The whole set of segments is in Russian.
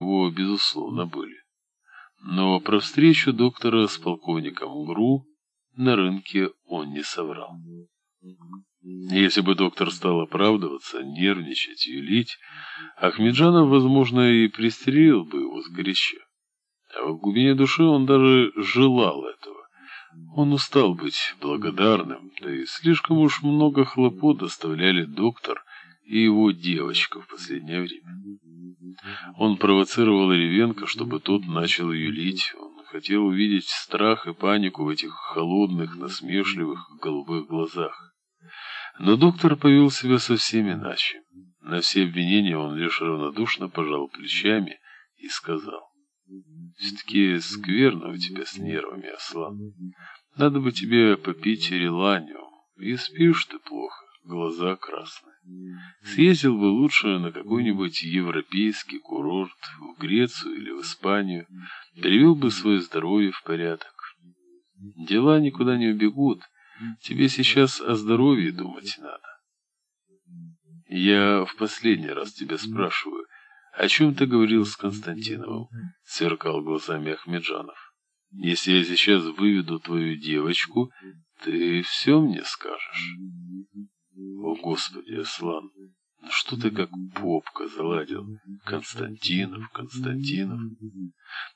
его, безусловно, были. Но про встречу доктора с полковником ГРУ на рынке он не соврал. Если бы доктор стал оправдываться, нервничать, юлить, Ахмеджанов, возможно, и пристрелил бы его сгоряча. А в глубине души он даже желал этого. Он устал быть благодарным, да и слишком уж много хлопот доставляли доктор и его девочка в последнее время. Он провоцировал Ревенко, чтобы тот начал юлить. Он хотел увидеть страх и панику в этих холодных, насмешливых голубых глазах. Но доктор повел себя совсем иначе. На все обвинения он лишь равнодушно пожал плечами и сказал. «Все-таки скверно у тебя с нервами, Аслан. Надо бы тебе попить реланиум. И спишь ты плохо, глаза красные. Съездил бы лучше на какой-нибудь европейский курорт, в Грецию или в Испанию, привел бы свое здоровье в порядок. Дела никуда не убегут, тебе сейчас о здоровье думать надо. Я в последний раз тебя спрашиваю, о чем ты говорил с Константиновым? Сверкал глазами Ахмеджанов. Если я сейчас выведу твою девочку, ты все мне скажешь. О, Господи, Аслан, что ты как попка заладил? Константинов, Константинов.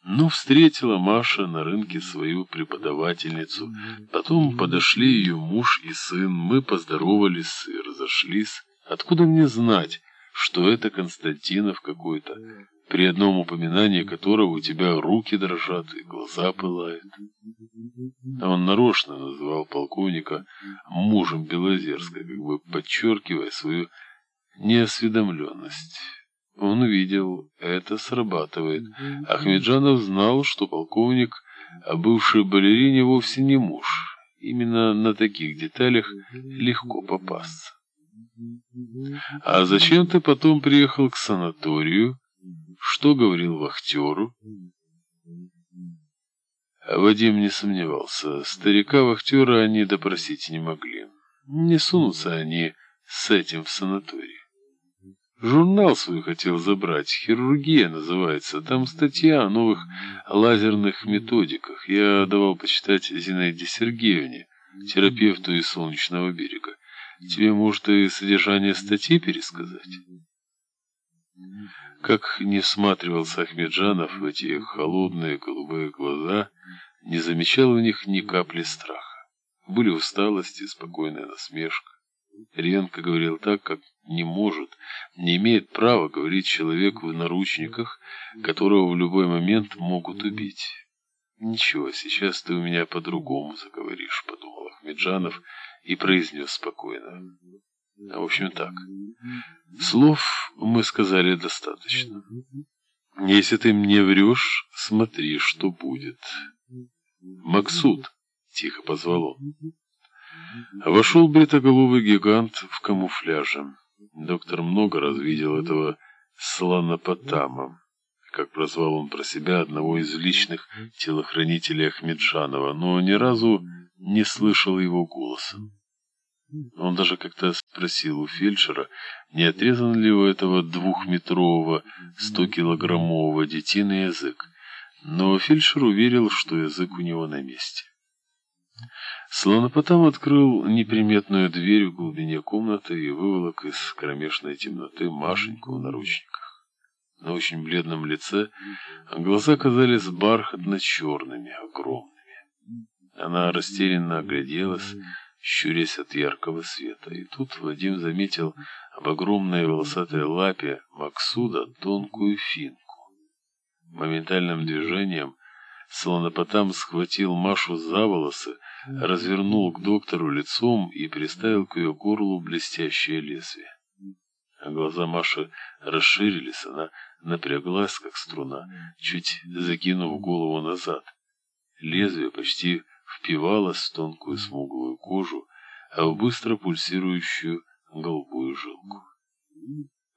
Ну, встретила Маша на рынке свою преподавательницу. Потом подошли ее муж и сын. Мы поздоровались и разошлись. Откуда мне знать, что это Константинов какой-то? При одном упоминании которого у тебя руки дрожат и глаза пылают. А он нарочно называл полковника мужем Белозерска, как бы подчеркивая свою неосведомленность. Он видел, это срабатывает. Ахмеджанов знал, что полковник, а бывший балерине вовсе не муж. Именно на таких деталях легко попасться. А зачем ты потом приехал к санаторию? Что говорил вахтеру? Вадим не сомневался. Старика-вахтера они допросить не могли. Не сунутся они с этим в санаторий. Журнал свой хотел забрать. Хирургия называется. Там статья о новых лазерных методиках. Я давал почитать Зинаиде Сергеевне, терапевту из Солнечного берега. Тебе, может, и содержание статьи пересказать? Как не всматривался Ахмеджанов в эти холодные голубые глаза, не замечал в них ни капли страха. Были усталость и спокойная насмешка. Ренко говорил так, как не может, не имеет права говорить человек в наручниках, которого в любой момент могут убить. «Ничего, сейчас ты у меня по-другому заговоришь», — подумал Ахмеджанов и произнес спокойно. В общем так. Слов мы сказали достаточно. Если ты мне врешь, смотри, что будет. Максут, тихо позвал он. Вошел бритоголовый гигант в камуфляже. Доктор много раз видел этого слонопотама, как прозвал он про себя одного из личных телохранителей Ахмеджанова, но ни разу не слышал его голоса. Он даже как-то спросил у фельдшера, не отрезан ли у этого двухметрового, стокилограммового детины язык. Но фельдшер уверил, что язык у него на месте. Слонопотам открыл неприметную дверь в глубине комнаты и выволок из кромешной темноты Машеньку в наручниках. На очень бледном лице глаза казались бархатно-черными, огромными. Она растерянно огляделась, щурясь от яркого света. И тут Вадим заметил об огромной волосатой лапе Максуда тонкую финку. Моментальным движением слонопотам схватил Машу за волосы, развернул к доктору лицом и приставил к ее горлу блестящее лезвие. А глаза Маши расширились, она напряглась, как струна, чуть закинув голову назад. Лезвие почти впивалась в тонкую смуглую кожу, а в быстро пульсирующую голубую жилку.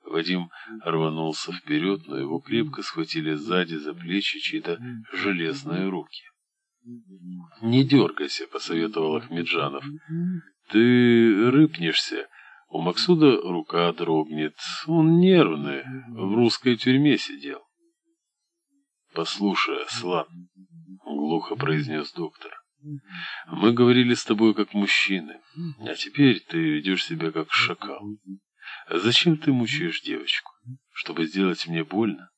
Вадим рванулся вперед, но его крепко схватили сзади за плечи чьи-то железные руки. «Не дергайся», — посоветовал Ахмеджанов. «Ты рыпнешься. У Максуда рука дрогнет. Он нервный, в русской тюрьме сидел». Послушай, Аслан, глухо произнес доктор. Мы говорили с тобой как мужчины, а теперь ты ведешь себя как шакал. Зачем ты мучаешь девочку? Чтобы сделать мне больно?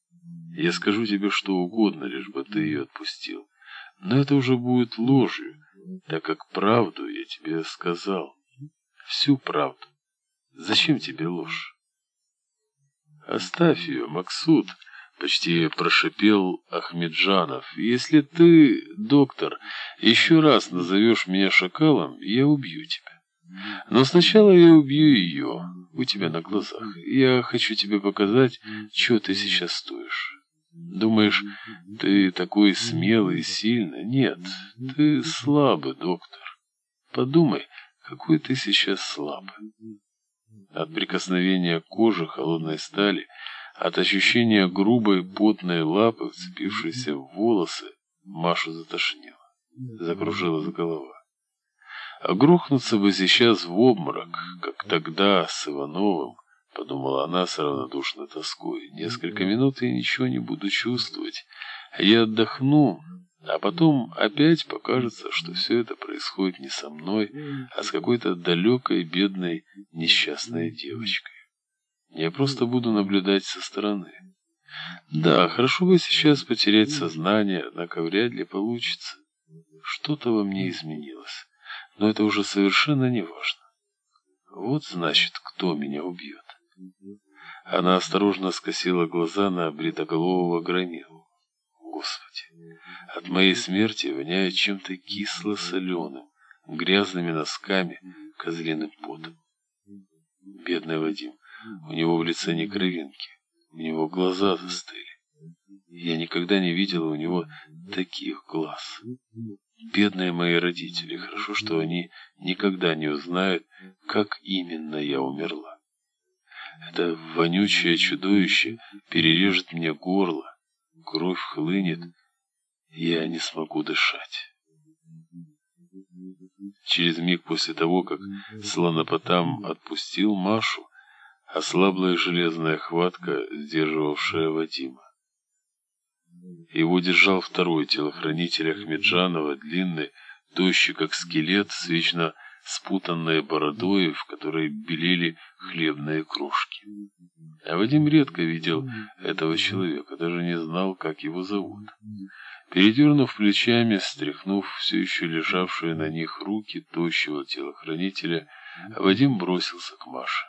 Я скажу тебе что угодно, лишь бы ты ее отпустил. Но это уже будет ложью, так как правду я тебе сказал. Всю правду. Зачем тебе ложь? Оставь ее, Максут, почти прошипел Ахмеджанов. Если ты, доктор, еще раз назовешь меня шакалом, я убью тебя. Но сначала я убью ее у тебя на глазах. Я хочу тебе показать, что ты сейчас стоишь. Думаешь, ты такой смелый и сильный? Нет, ты слабый, доктор. Подумай, какой ты сейчас слабый. От прикосновения кожи холодной стали, от ощущения грубой потной лапы, вцепившейся в волосы, Машу затошнило. Закружилась голова. А грохнуться бы сейчас в обморок, как тогда с Ивановым, подумала она с равнодушной тоской. Несколько минут я ничего не буду чувствовать. Я отдохну, а потом опять покажется, что все это происходит не со мной, а с какой-то далекой, бедной, несчастной девочкой. Я просто буду наблюдать со стороны. Да, хорошо бы сейчас потерять сознание, однако вряд ли получится. Что-то во мне изменилось но это уже совершенно не важно. Вот значит, кто меня убьет. Она осторожно скосила глаза на бритоголового громилу. Господи, от моей смерти воняет чем-то кисло-соленым, грязными носками, козлиным потом. Бедный Вадим, у него в лице не кровинки, у него глаза застыли. Я никогда не видела у него таких глаз. Бедные мои родители, хорошо, что они никогда не узнают, как именно я умерла. Это вонючее чудовище перережет мне горло, кровь хлынет, я не смогу дышать. Через миг после того, как слонопотам отпустил Машу, ослабла железная хватка, сдерживавшая Вадима. Его держал второй телохранитель Ахмеджанова, длинный, тощий как скелет, с вечно спутанной бородой, в которой белели хлебные крошки. А Вадим редко видел этого человека, даже не знал, как его зовут. Передернув плечами, стряхнув все еще лежавшие на них руки тощего телохранителя, Вадим бросился к Маше.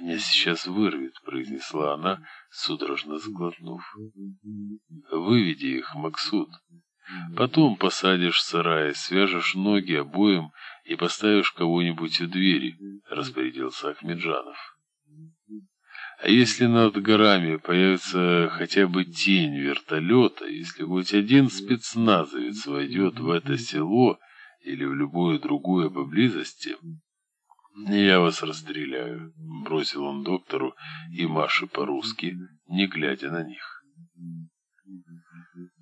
«Меня сейчас вырвет», — произнесла она, судорожно сглотнув. «Выведи их, Максут. Потом посадишь в сарае, свяжешь ноги обоим и поставишь кого-нибудь у двери», — распорядился Ахмеджанов. А если над горами появится хотя бы тень вертолета, если хоть один спецназовец войдет в это село или в любое другое поблизости, «Я вас расстреляю», — бросил он доктору и Маше по-русски, не глядя на них.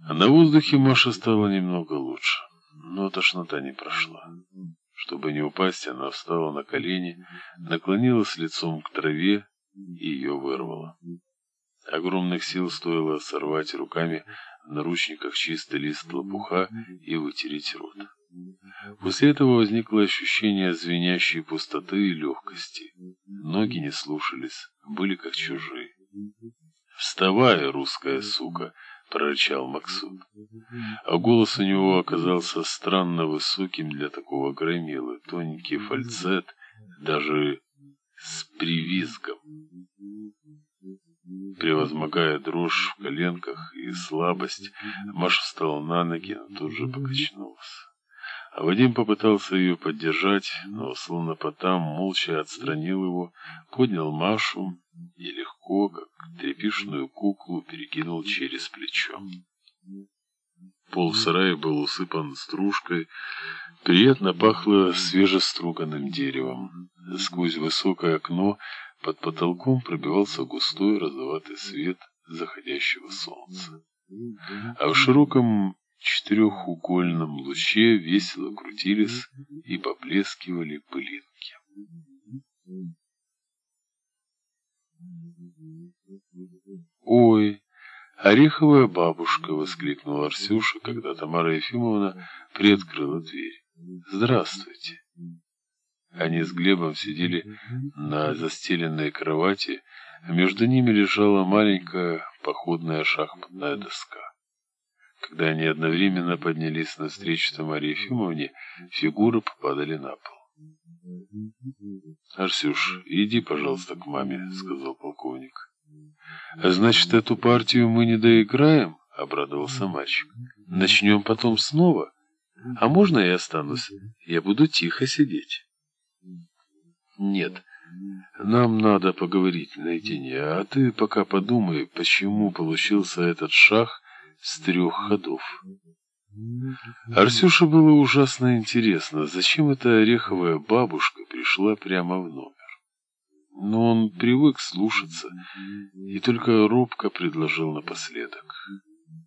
На воздухе Маше стало немного лучше, но тошнота не прошла. Чтобы не упасть, она встала на колени, наклонилась лицом к траве и ее вырвала. Огромных сил стоило сорвать руками в наручниках чистый лист лопуха и вытереть рот. После этого возникло ощущение звенящей пустоты и легкости. Ноги не слушались, были как чужие. «Вставай, русская сука!» — прорычал Максут. А голос у него оказался странно высоким для такого громилы, тоненький фальцет, даже с привизгом. Превозмогая дрожь в коленках и слабость, Маша встала на ноги, но тут же покачнулась. А Вадим попытался ее поддержать, но словно потом молча отстранил его, поднял Машу и легко, как тряпишную куклу, перекинул через плечо. Пол в сарае был усыпан стружкой, приятно пахло свежеструганным деревом. Сквозь высокое окно под потолком пробивался густой розоватый свет заходящего солнца. А в широком четырехугольном луче весело крутились и поблескивали пылинки. «Ой, «Ореховая бабушка!» — воскликнула Арсюша, когда Тамара Ефимовна приоткрыла дверь. «Здравствуйте!» Они с Глебом сидели на застеленной кровати, а между ними лежала маленькая походная шахматная доска. Когда они одновременно поднялись навстречу Тамаре Ефимовне, фигуры попадали на пол. «Арсюш, иди, пожалуйста, к маме», — сказал полковник. «А значит, эту партию мы не доиграем?» — обрадовался мальчик. «Начнем потом снова? А можно я останусь? Я буду тихо сидеть». «Нет, нам надо поговорить наедине, а ты пока подумай, почему получился этот шаг с трех ходов». Арсюше было ужасно интересно, зачем эта ореховая бабушка пришла прямо в номер. Но он привык слушаться и только робко предложил напоследок.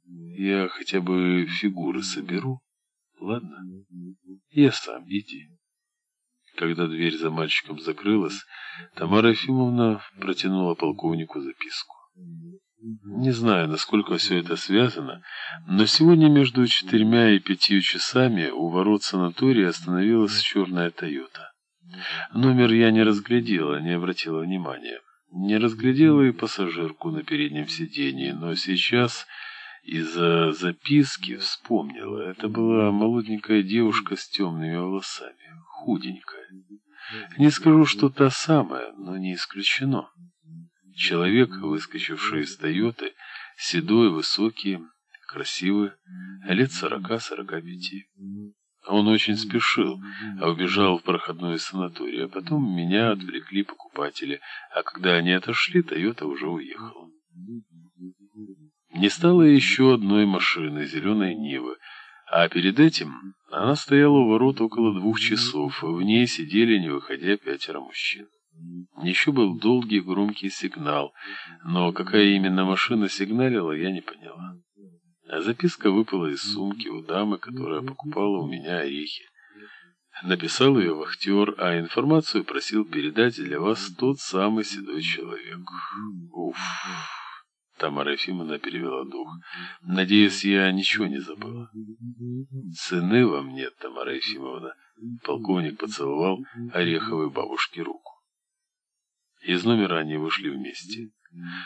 «Я хотя бы фигуры соберу, ладно? Я сам, иди». Когда дверь за мальчиком закрылась, Тамара Ефимовна протянула полковнику записку. Не знаю, насколько все это связано, но сегодня между четырьмя и пятью часами у ворот санатория остановилась черная «Тойота». Номер я не разглядела, не обратила внимания. Не разглядела и пассажирку на переднем сиденье, но сейчас из-за записки вспомнила. Это была молоденькая девушка с темными волосами, худенькая. Не скажу, что та самая, но не исключено. Человек, выскочивший из «Тойоты», седой, высокий, красивый, лет сорока-сорока пяти. Он очень спешил, а убежал в проходной санаторий, а потом меня отвлекли покупатели, а когда они отошли, «Тойота» уже уехала. Не стало еще одной машины, зеленой Нивы, а перед этим она стояла у ворот около двух часов, в ней сидели, не выходя, пятеро мужчин. Еще был долгий громкий сигнал, но какая именно машина сигналила, я не поняла. А записка выпала из сумки у дамы, которая покупала у меня орехи. Написал ее вахтер, а информацию просил передать для вас тот самый седой человек. Уф. Тамара Ефимовна перевела дух. Надеюсь, я ничего не забыла. Цены вам нет, Тамара Ефимовна. Полковник поцеловал Ореховой бабушке руку. Из номера они вышли вместе.